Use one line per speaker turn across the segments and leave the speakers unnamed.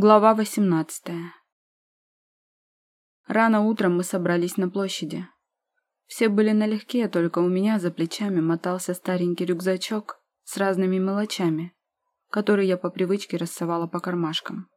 Глава восемнадцатая Рано утром мы собрались на площади. Все были налегке, только у меня за плечами мотался старенький рюкзачок с разными мелочами, которые я по привычке рассовала по кармашкам.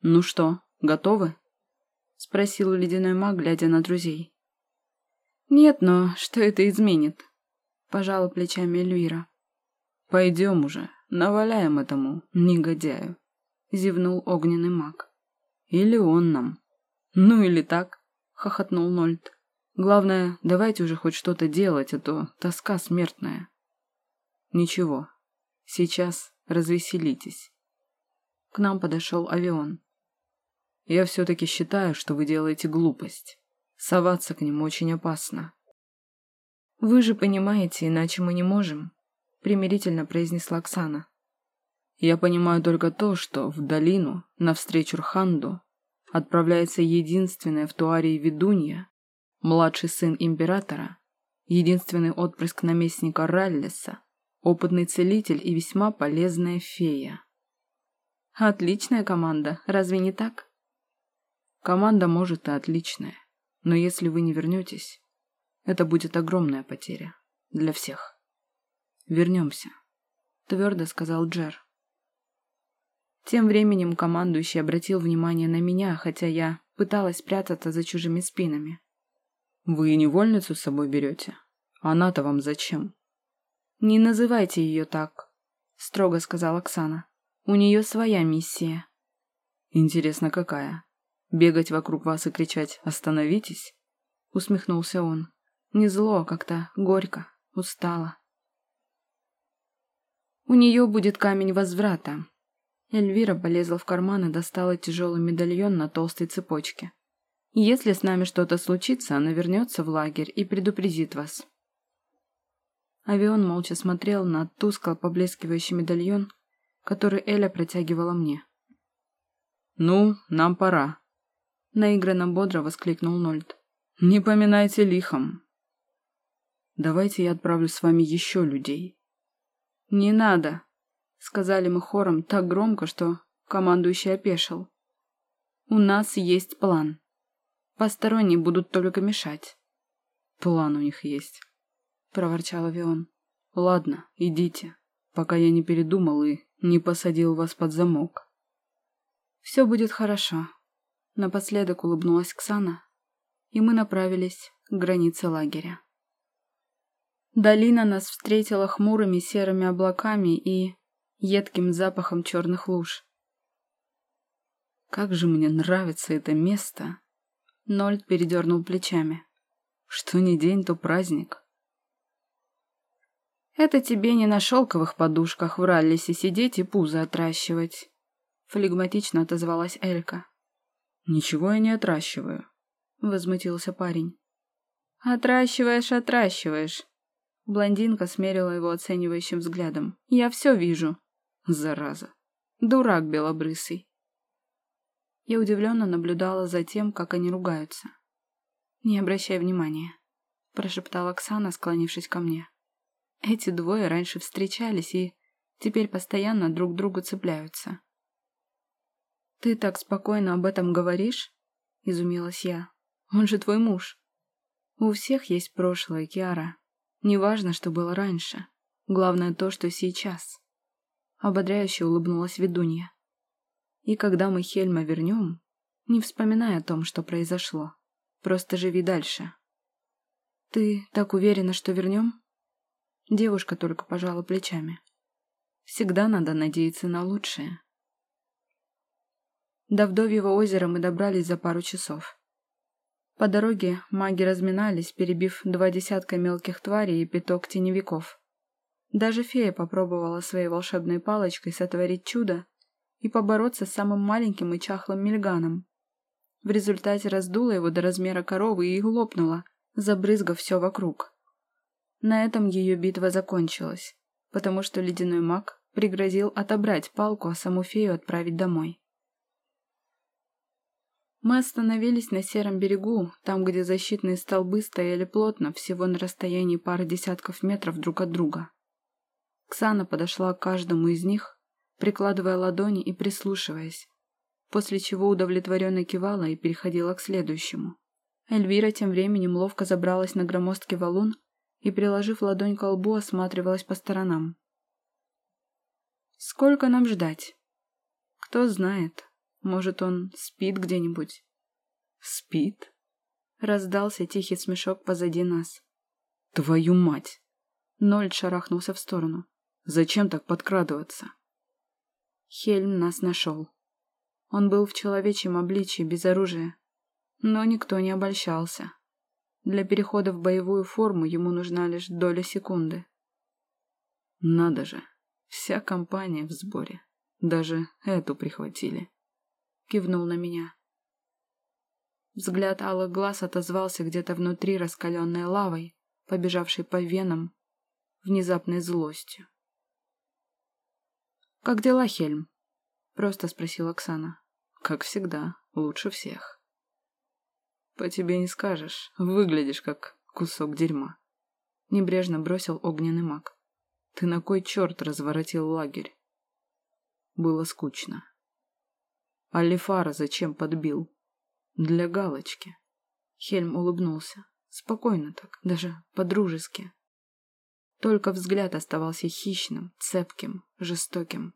«Ну что, готовы?» — спросил ледяной маг, глядя на друзей. «Нет, но что это изменит?» — пожала плечами Эльвира.
«Пойдем уже, наваляем этому негодяю». — зевнул огненный маг. «Или он нам». «Ну или так», — хохотнул Нольд. «Главное, давайте уже хоть что-то делать, а то тоска смертная». «Ничего, сейчас развеселитесь». К нам подошел авион. «Я все-таки считаю, что вы делаете глупость. Соваться к ним очень опасно».
«Вы же понимаете, иначе мы не можем», — примирительно произнесла Оксана.
Я понимаю только то, что в долину, навстречу Рханду, отправляется единственная в Туарии ведунья, младший сын императора, единственный отпрыск наместника Раллиса, опытный целитель и весьма полезная фея.
Отличная команда, разве не так?
Команда может и отличная, но если вы не вернетесь, это будет огромная потеря для всех. Вернемся, твердо сказал Джер.
Тем временем командующий обратил внимание на меня, хотя я пыталась прятаться за чужими спинами.
«Вы невольницу с собой берете? Она-то вам зачем?»
«Не называйте ее так», — строго сказала Оксана. «У нее своя миссия».
«Интересно, какая? Бегать вокруг вас и кричать «Остановитесь?» — усмехнулся он.
Не зло, как-то горько, устало. У нее будет камень возврата, Эльвира полезла в карман и достала тяжелый медальон на толстой цепочке. «Если с нами что-то случится, она вернется в лагерь и предупредит вас». Авион молча смотрел на тускло поблескивающий медальон, который Эля протягивала мне.
«Ну, нам пора», — наигранно бодро воскликнул Нольд. «Не поминайте лихом». «Давайте я отправлю с вами еще людей».
«Не надо», Сказали мы хором так громко, что командующий опешил. У нас есть план. Посторонние будут только мешать.
План у них есть, проворчал Авион. Ладно, идите, пока я не передумал и не посадил вас под замок.
Все будет хорошо. Напоследок улыбнулась Ксана, и мы направились к границе лагеря. Долина нас встретила хмурыми серыми облаками и едким запахом черных луж.
«Как же мне нравится это место!»
Нольд передернул плечами.
«Что ни день, то праздник».
«Это тебе не на шелковых подушках в Раллисе сидеть и пузо отращивать», — флегматично отозвалась Элька.
«Ничего я не отращиваю», —
возмутился парень. «Отращиваешь, отращиваешь». Блондинка смерила его оценивающим взглядом. «Я все вижу. Зараза. Дурак белобрысый. Я удивленно наблюдала за тем, как они ругаются. «Не обращай внимания», — прошептала Оксана, склонившись ко мне. «Эти двое раньше встречались и теперь постоянно друг другу цепляются». «Ты так спокойно об этом говоришь?» — изумилась я. «Он же твой муж». «У всех есть прошлое, Киара. Неважно, что было раньше. Главное то, что сейчас». Ободряюще улыбнулась ведунья. И когда мы Хельма вернем, не вспоминай о том, что произошло. Просто живи дальше. Ты так уверена, что вернем? Девушка только пожала плечами. Всегда надо надеяться на лучшее. До Вдовьего озера мы добрались за пару часов. По дороге маги разминались, перебив два десятка мелких тварей и пяток теневиков. Даже фея попробовала своей волшебной палочкой сотворить чудо и побороться с самым маленьким и чахлым мельганом. В результате раздула его до размера коровы и лопнула, забрызгав все вокруг. На этом ее битва закончилась, потому что ледяной маг пригрозил отобрать палку, а саму фею отправить домой. Мы остановились на сером берегу, там, где защитные столбы стояли плотно, всего на расстоянии пары десятков метров друг от друга. Ксана подошла к каждому из них, прикладывая ладони и прислушиваясь, после чего удовлетворенно кивала и переходила к следующему. Эльвира тем временем ловко забралась на громоздкий валун и, приложив ладонь к лбу, осматривалась по сторонам. «Сколько нам ждать?» «Кто знает. Может, он спит где-нибудь?» «Спит?» Раздался тихий смешок позади нас.
«Твою мать!»
Ноль шарахнулся в сторону.
«Зачем так подкрадываться?»
Хельм нас нашел. Он был в человечьем обличии, без оружия. Но никто не обольщался. Для перехода в боевую форму ему нужна лишь доля секунды.
Надо же, вся компания в сборе. Даже эту прихватили.
Кивнул на меня. Взгляд алых глаз отозвался где-то внутри раскаленной лавой, побежавшей по венам, внезапной злостью. «Как дела, Хельм?» — просто спросила Оксана.
«Как всегда, лучше всех». «По тебе не скажешь, выглядишь как кусок дерьма», — небрежно бросил огненный маг. «Ты на кой черт разворотил лагерь?» Было скучно. Алифара зачем подбил? Для галочки.
Хельм улыбнулся. Спокойно так, даже по-дружески. Только взгляд оставался хищным, цепким, жестоким.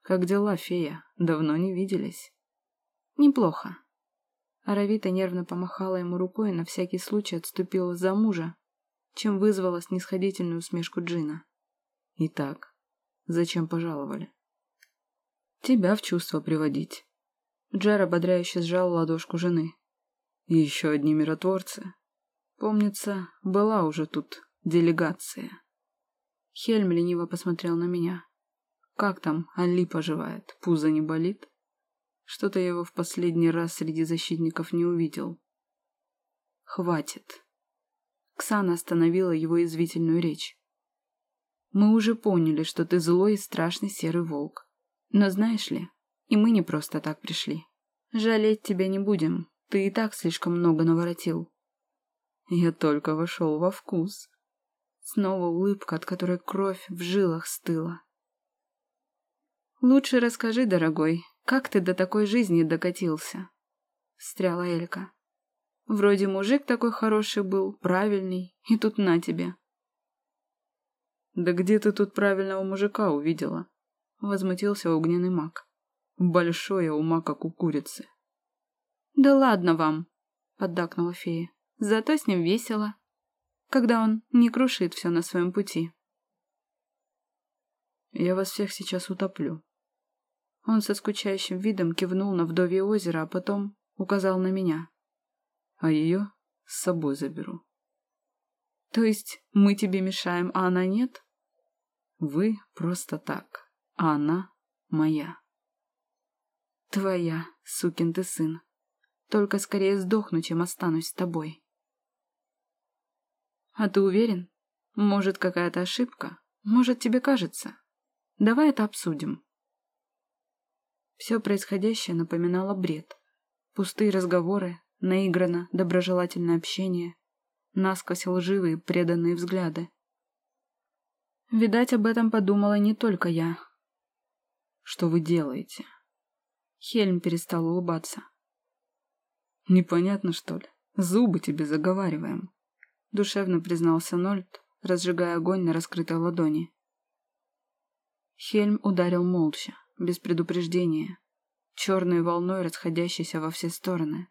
«Как дела, фея? Давно не виделись?»
«Неплохо». Аравита нервно помахала ему рукой и на всякий случай отступила за мужа, чем вызвала снисходительную усмешку Джина.
«Итак, зачем пожаловали?» «Тебя в чувство приводить».
Джер ободряюще сжал ладошку жены.
«Еще одни миротворцы. Помнится, была уже тут делегация».
Хельм лениво посмотрел на меня.
«Как там Али поживает? Пузо не болит?» Что-то я его в последний раз среди защитников не увидел.
Хватит. Ксана остановила его извительную речь. Мы уже поняли, что ты злой и страшный серый волк. Но знаешь ли, и мы не просто так пришли. Жалеть тебя не будем, ты и так слишком много наворотил.
Я только вошел во вкус.
Снова улыбка, от которой кровь в жилах стыла. Лучше расскажи, дорогой, как ты до такой жизни докатился? Встряла Элька. Вроде мужик такой хороший был, правильный, и тут на тебе.
Да где ты тут правильного мужика увидела? Возмутился огненный маг. Большое ума, как у курицы.
Да ладно вам, поддакнула фея. Зато с ним весело, когда он не крушит все на своем пути.
Я вас всех сейчас утоплю,
он со скучающим видом кивнул на вдовье озеро, а потом указал на меня.
А ее с собой заберу.
То есть мы тебе мешаем, а она нет?
Вы просто так, а она моя.
Твоя, сукин ты сын. Только скорее сдохну, чем останусь с тобой. А ты уверен? Может, какая-то ошибка? Может, тебе кажется? Давай это обсудим. Все происходящее напоминало бред. Пустые разговоры, наигранно доброжелательное общение, насквозь лживые преданные взгляды. Видать, об этом подумала не только я.
Что вы делаете?
Хельм перестал улыбаться.
Непонятно, что ли? Зубы тебе заговариваем.
Душевно признался Нольд, разжигая огонь на раскрытой ладони. Хельм ударил молча без предупреждения, черной волной расходящейся во все стороны.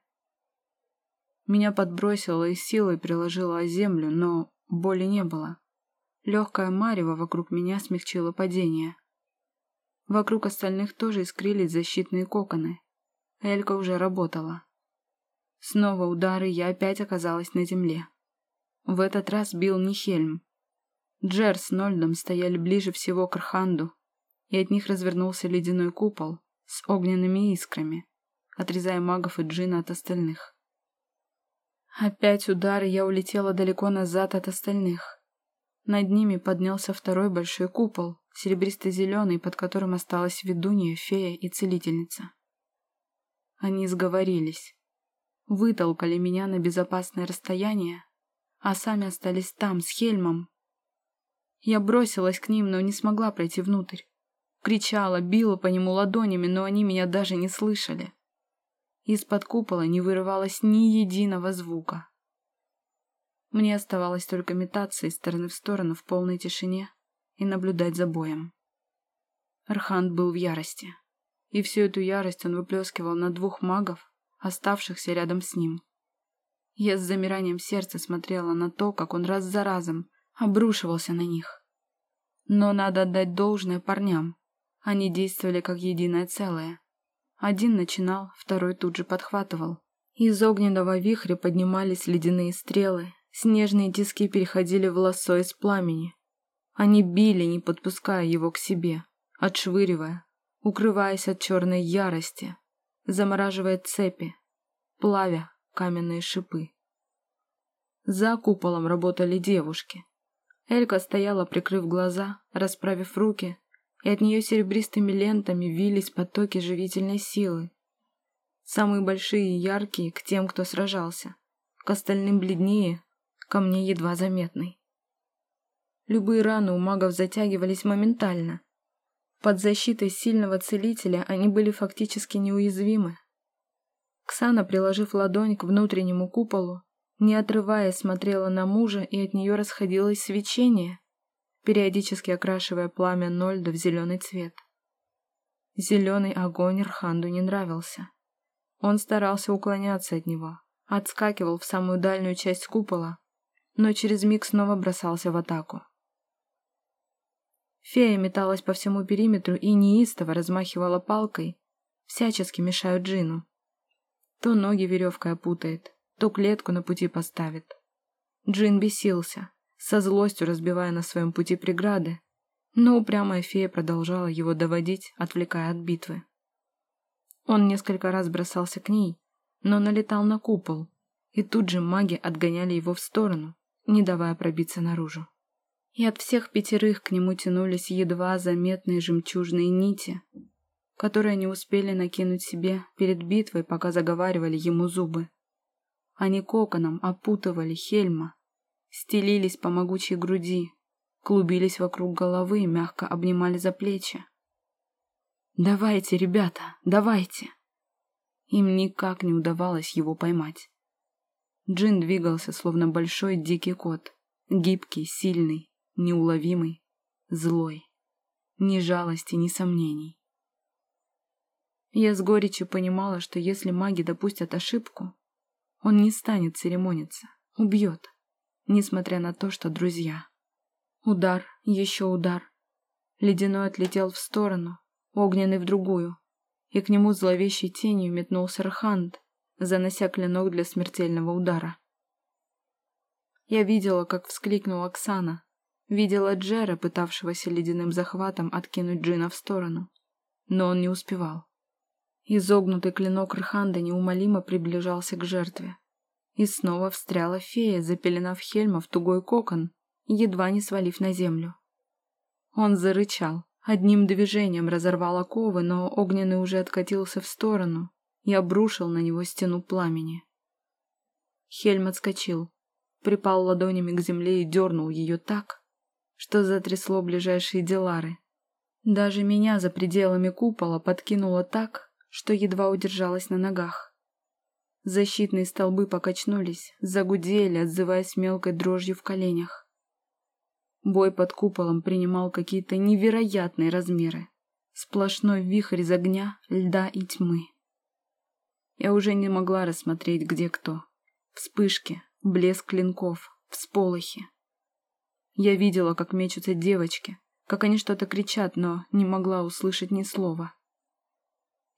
Меня подбросило и силой приложило о землю, но боли не было. Легкая марево вокруг меня смягчила падение. Вокруг остальных тоже искрились защитные коконы. Элька уже работала. Снова удары, я опять оказалась на земле. В этот раз бил не Хельм. Джер с Нольдом стояли ближе всего к Арханду, и от них развернулся ледяной купол с огненными искрами, отрезая магов и джина от остальных. Опять удар, и я улетела далеко назад от остальных. Над ними поднялся второй большой купол, серебристо-зеленый, под которым осталась ведунья, фея и целительница. Они сговорились, вытолкали меня на безопасное расстояние, а сами остались там, с Хельмом. Я бросилась к ним, но не смогла пройти внутрь. Кричала, била по нему ладонями, но они меня даже не слышали. Из-под купола не вырывалось ни единого звука. Мне оставалось только метаться из стороны в сторону в полной тишине и наблюдать за боем. Архант был в ярости, и всю эту ярость он выплескивал на двух магов, оставшихся рядом с ним. Я с замиранием сердца смотрела на то, как он раз за разом обрушивался на них. Но надо отдать должное парням. Они действовали как единое целое. Один начинал, второй тут же подхватывал. Из огненного вихря поднимались ледяные стрелы, снежные тиски переходили в лосо из пламени. Они били, не подпуская его к себе, отшвыривая, укрываясь от черной ярости, замораживая цепи, плавя каменные шипы. За куполом работали девушки. Элька стояла, прикрыв глаза, расправив руки, и от нее серебристыми лентами вились потоки живительной силы. Самые большие и яркие к тем, кто сражался, к остальным бледнее, ко мне едва заметный. Любые раны у магов затягивались моментально. Под защитой сильного целителя они были фактически неуязвимы. Ксана, приложив ладонь к внутреннему куполу, не отрываясь, смотрела на мужа, и от нее расходилось свечение, периодически окрашивая пламя Нольда в зеленый цвет. Зеленый огонь Рханду не нравился. Он старался уклоняться от него, отскакивал в самую дальнюю часть купола, но через миг снова бросался в атаку. Фея металась по всему периметру и неистово размахивала палкой, всячески мешая Джину. То ноги веревкой опутает, то клетку на пути поставит. Джин бесился, со злостью разбивая на своем пути преграды, но упрямая фея продолжала его доводить, отвлекая от битвы. Он несколько раз бросался к ней, но налетал на купол, и тут же маги отгоняли его в сторону, не давая пробиться наружу. И от всех пятерых к нему тянулись едва заметные жемчужные нити, которые не успели накинуть себе перед битвой, пока заговаривали ему зубы. Они коконом опутывали Хельма, стелились по могучей груди, клубились вокруг головы и мягко обнимали за плечи. «Давайте, ребята, давайте!» Им никак не удавалось его поймать. Джин двигался, словно большой дикий кот, гибкий, сильный, неуловимый, злой. Ни жалости, ни сомнений. Я с горечью понимала, что если маги допустят ошибку, он не станет церемониться, убьет несмотря на то, что друзья. Удар, еще удар. Ледяной отлетел в сторону, огненный в другую, и к нему зловещей тенью метнулся Рхант, занося клинок для смертельного удара. Я видела, как вскликнула Оксана, видела Джера, пытавшегося ледяным захватом откинуть Джина в сторону, но он не успевал. Изогнутый клинок Рханда неумолимо приближался к жертве. И снова встряла фея, запеленав Хельма в тугой кокон, едва не свалив на землю. Он зарычал, одним движением разорвал оковы, но огненный уже откатился в сторону и обрушил на него стену пламени. Хельм отскочил, припал ладонями к земле и дернул ее так, что затрясло ближайшие делары. Даже меня за пределами купола подкинуло так, что едва удержалась на ногах. Защитные столбы покачнулись, загудели, отзываясь мелкой дрожью в коленях. Бой под куполом принимал какие-то невероятные размеры. Сплошной вихрь из огня, льда и тьмы. Я уже не могла рассмотреть, где кто. Вспышки, блеск клинков, всполохи. Я видела, как мечутся девочки, как они что-то кричат, но не могла услышать ни слова.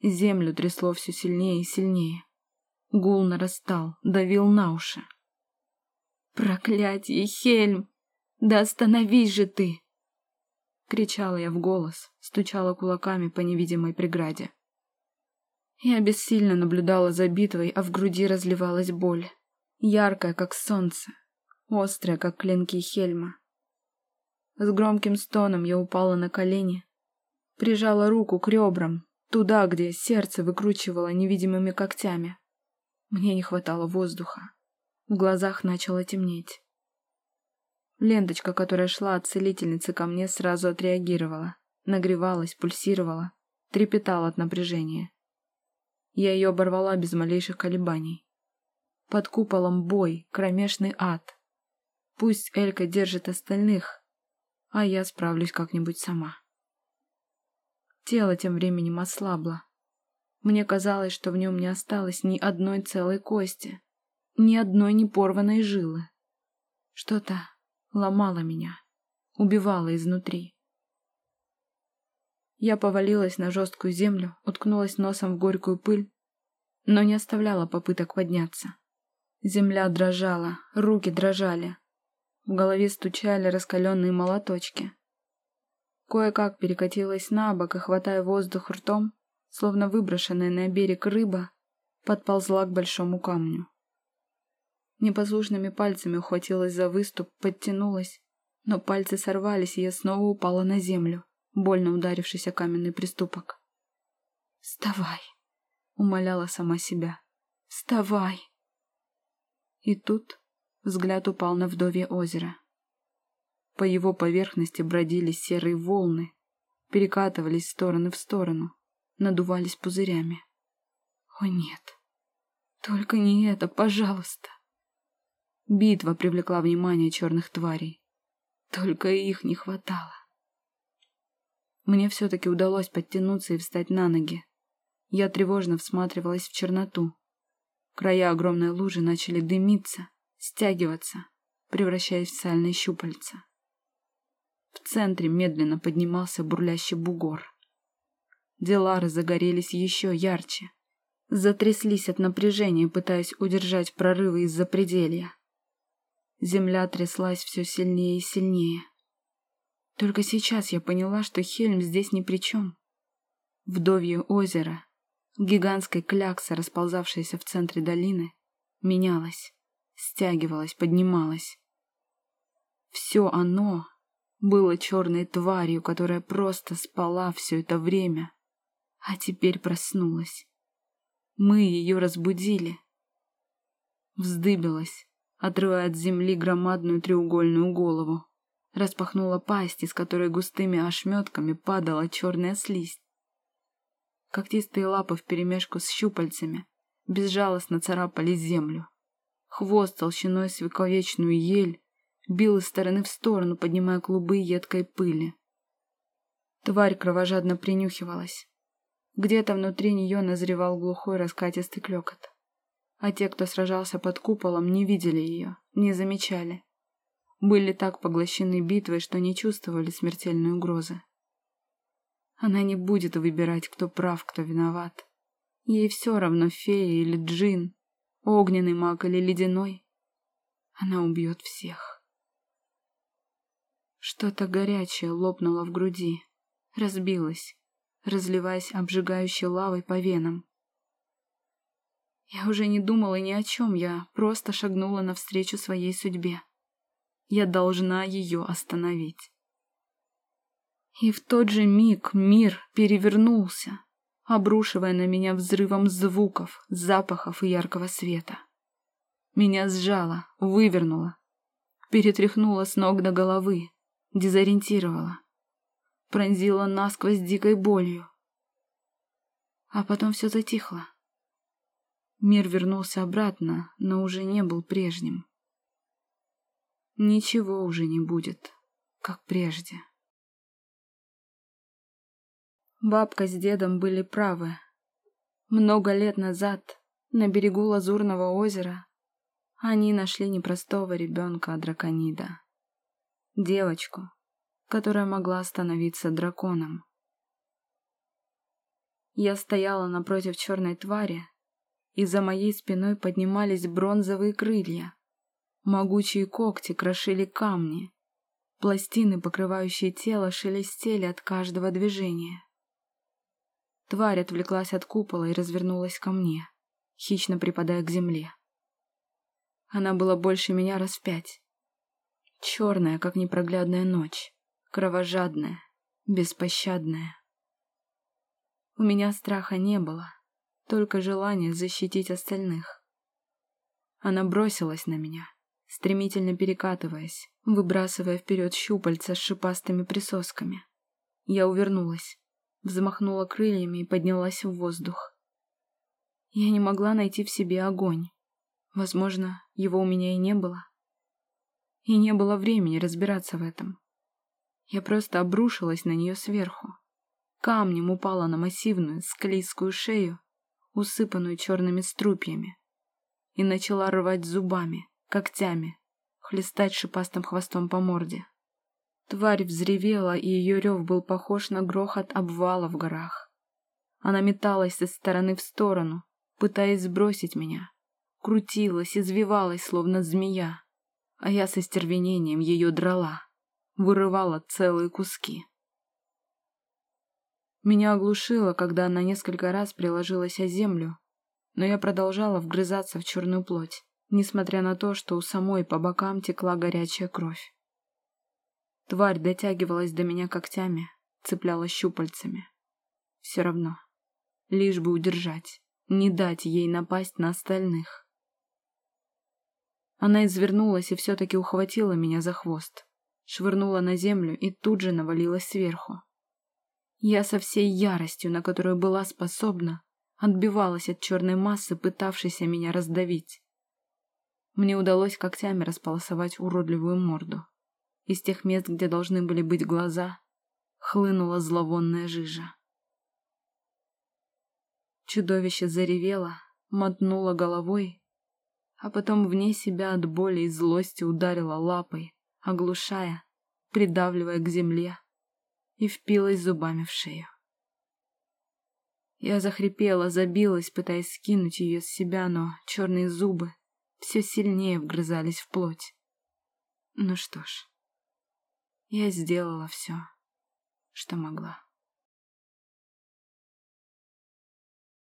Землю трясло все сильнее и сильнее. Гул нарастал, давил на уши. «Проклятие, Хельм! Да остановись же ты!» Кричала я в голос, стучала кулаками по невидимой преграде. Я бессильно наблюдала за битвой, а в груди разливалась боль. Яркая, как солнце, острая, как клинки Хельма. С громким стоном я упала на колени, прижала руку к ребрам, туда, где сердце выкручивало невидимыми когтями. Мне не хватало воздуха. В глазах начало темнеть. Ленточка, которая шла от целительницы ко мне, сразу отреагировала. Нагревалась, пульсировала, трепетала от напряжения. Я ее оборвала без малейших колебаний. Под куполом бой, кромешный ад. Пусть Элька держит остальных, а я справлюсь как-нибудь сама. Тело тем временем ослабло. Мне казалось, что в нем не осталось ни одной целой кости, ни одной непорванной жилы. Что-то ломало меня, убивало изнутри. Я повалилась на жесткую землю, уткнулась носом в горькую пыль, но не оставляла попыток подняться. Земля дрожала, руки дрожали. В голове стучали раскаленные молоточки. Кое-как перекатилась на бок и, хватая воздух ртом, словно выброшенная на берег рыба, подползла к большому камню. Непослушными пальцами ухватилась за выступ, подтянулась, но пальцы сорвались, и я снова упала на землю, больно ударившись о каменный приступок. «Вставай!» — умоляла сама себя. «Вставай!» И тут взгляд упал на вдовье озеро. По его поверхности бродили серые волны, перекатывались стороны в сторону, надувались пузырями. О нет, только не это, пожалуйста. Битва привлекла внимание черных тварей. Только их не хватало. Мне все-таки удалось подтянуться и встать на ноги. Я тревожно всматривалась в черноту. Края огромной лужи начали дымиться, стягиваться, превращаясь в сальные щупальца. В центре медленно поднимался бурлящий бугор. Делары загорелись еще ярче. Затряслись от напряжения, пытаясь удержать прорывы из-за пределья. Земля тряслась все сильнее и сильнее. Только сейчас я поняла, что Хельм здесь ни при чем. Вдовье озеро, гигантская клякса, расползавшаяся в центре долины, менялась, стягивалась, поднималась. Все оно было черной тварью, которая просто спала все это время, а теперь проснулась. Мы ее разбудили. Вздыбилась, отрывая от земли громадную треугольную голову. Распахнула пасть, из которой густыми ошметками падала черная слизь. Когтистые лапы вперемешку с щупальцами безжалостно царапали землю. Хвост толщиной с вековечную ель бил из стороны в сторону, поднимая клубы едкой пыли. Тварь кровожадно принюхивалась. Где-то внутри нее назревал глухой раскатистый клекот. А те, кто сражался под куполом, не видели ее, не замечали. Были так поглощены битвой, что не чувствовали смертельной угрозы. Она не будет выбирать, кто прав, кто виноват. Ей все равно, фея или джин, огненный маг или ледяной. Она убьет всех. Что-то горячее лопнуло в груди, разбилось, разливаясь обжигающей лавой по венам. Я уже не думала ни о чем, я просто шагнула навстречу своей судьбе. Я должна ее остановить. И в тот же миг мир перевернулся, обрушивая на меня взрывом звуков, запахов и яркого света. Меня сжало, вывернуло, перетряхнуло с ног до головы, дезориентировала, пронзила насквозь дикой болью. А потом все затихло. Мир вернулся обратно, но уже не был прежним. Ничего уже не будет, как прежде. Бабка с дедом были правы. Много лет назад, на берегу Лазурного озера, они нашли непростого ребенка Драконида девочку, которая могла становиться драконом. Я стояла напротив черной твари, и за моей спиной поднимались бронзовые крылья. Могучие когти крошили камни. Пластины, покрывающие тело, шелестели от каждого движения. Тварь отвлеклась от купола и развернулась ко мне, хищно припадая к земле. Она была больше меня раз в пять. Черная, как непроглядная ночь. Кровожадная, беспощадная. У меня страха не было, только желание защитить остальных. Она бросилась на меня, стремительно перекатываясь, выбрасывая вперед щупальца с шипастыми присосками. Я увернулась, взмахнула крыльями и поднялась в воздух. Я не могла найти в себе огонь. Возможно, его у меня и не было. И не было времени разбираться в этом. Я просто обрушилась на нее сверху. Камнем упала на массивную, склизкую шею, усыпанную черными струпьями, и начала рвать зубами, когтями, хлестать шипастым хвостом по морде. Тварь взревела, и ее рев был похож на грохот обвала в горах. Она металась из стороны в сторону, пытаясь сбросить меня. Крутилась, извивалась, словно змея, а я со стервенением ее драла, вырывала целые куски. Меня оглушило, когда она несколько раз приложилась о землю, но я продолжала вгрызаться в черную плоть, несмотря на то, что у самой по бокам текла горячая кровь. Тварь дотягивалась до меня когтями, цеплялась щупальцами. Все равно. Лишь бы удержать, не дать ей напасть на остальных. Она извернулась и все-таки ухватила меня за хвост, швырнула на землю и тут же навалилась сверху. Я со всей яростью, на которую была способна, отбивалась от черной массы, пытавшейся меня раздавить. Мне удалось когтями располосовать уродливую морду. Из тех мест, где должны были быть глаза, хлынула зловонная жижа. Чудовище заревело, мотнуло головой, а потом вне себя от боли и злости ударило лапой, оглушая, придавливая к земле, и впилась зубами в шею. Я захрипела, забилась, пытаясь скинуть ее с себя, но черные зубы все сильнее вгрызались в плоть. Ну что ж, я сделала все, что могла.